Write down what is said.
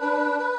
Música